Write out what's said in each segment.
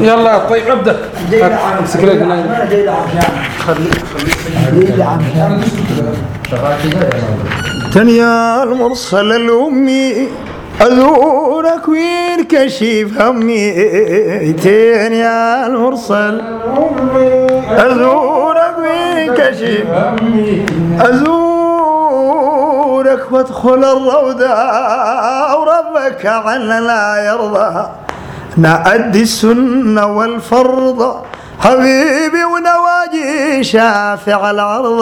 يلا طيب ابدا نايم. جيد عام جيد عام تنيا المرسل الأمي أذورك وين كشف همي. تنيا المرسل أذورك وين كشف أزورك وادخل الروضة وربك عنا لا يرضى. نأدي السنة والفرض حبيبي ونواجي شافع العرض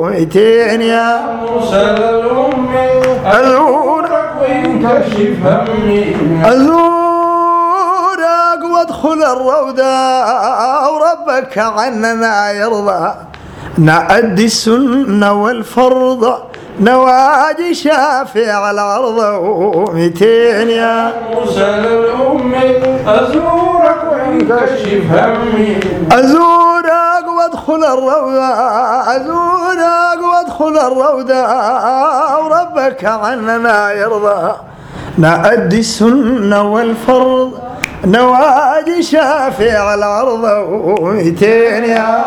ويتين يا أزورك أزورك وادخل الروضة وربك عنا ما يرضى. نأدي السنة والفرض نواجي شافع العرض ومتين يا أزورك وادخل الروضة أزورك وادخل الروضة وربك عنا ما يرضى. نأدي السنة والفرض نواجي شافع العرض ومتين يا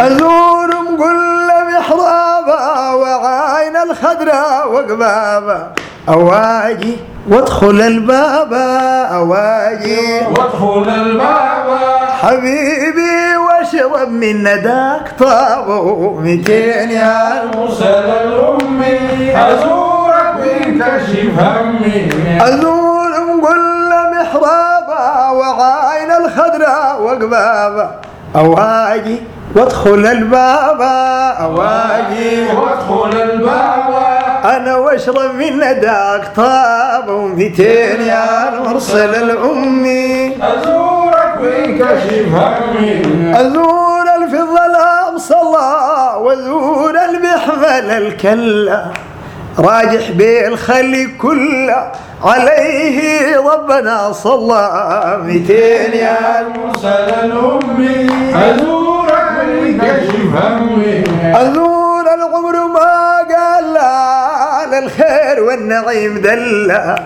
أزور مقل محرابا وعين الخضراء وقبابا. أواجي وادخل الباب أواجي وادخل الباب حبيبي واشرب من نداك طاب ومتين يا مرسل الأمي أزورك وينكشف همي. أزور مقل محرابا وعين الخضراء وقبابا. أواجي وادخل الباب. أواجي وادخل الباب. أنا واشرب من نداك طاب ومتين يا المرسل الأمي أزورك وينكشف همي أزور الظلام صلى وزور المحمل الكلة راجح بالخلي كله عليه ربنا صلى ميتين يا مرسل الأمي أزورك وينكشف همي أزور العمر ما قال لا للخير والنعيم دلا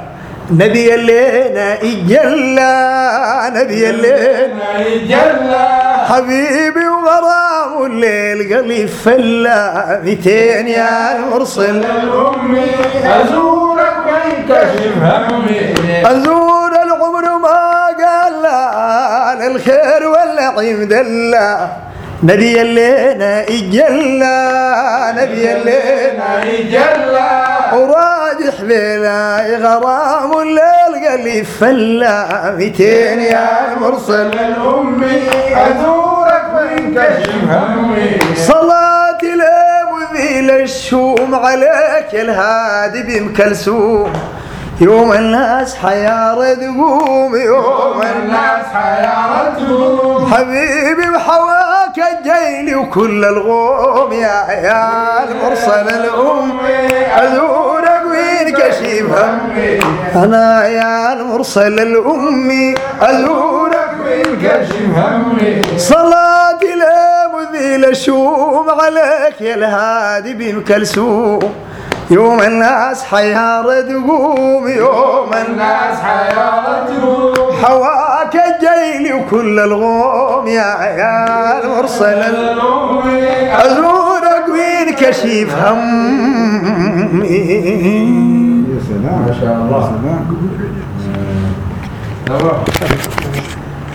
نبي اللينا إجلا نبي اللينا جل حبيبي وغرام الليل قليل فلا ميتين يا المرسل الأمي أزورك وينكشف همي أزور العمر ما قال لا للخير والنعيم دلا نبي اللينا إجلا نبي اللينا جل وراجح بلا غرام الليل قليل فلا ميتين يا المرسل الأمي. أزورك وينكشف همي. صلاة المذيل الشوم عليك الهادي بام يوم الناس حيارة تقوم يوم الناس الناس حيارتهم حبيبي وحواك الجيل وكل الغوم يا يا المرسل الأم. أزورك وين كشيف همي. أنا يا المرسل الأمي أزورك وينكشف همي. صلاة المذيل الشوم عليك يا الهادي بام كلثوم. يوم الناس حيارة تقوم يوم الناس الناس حيارتهم حواك الجيل وكل الغوم يا يا المرسل الأمي أزورك وين كشيف همي؟ ما شاء الله.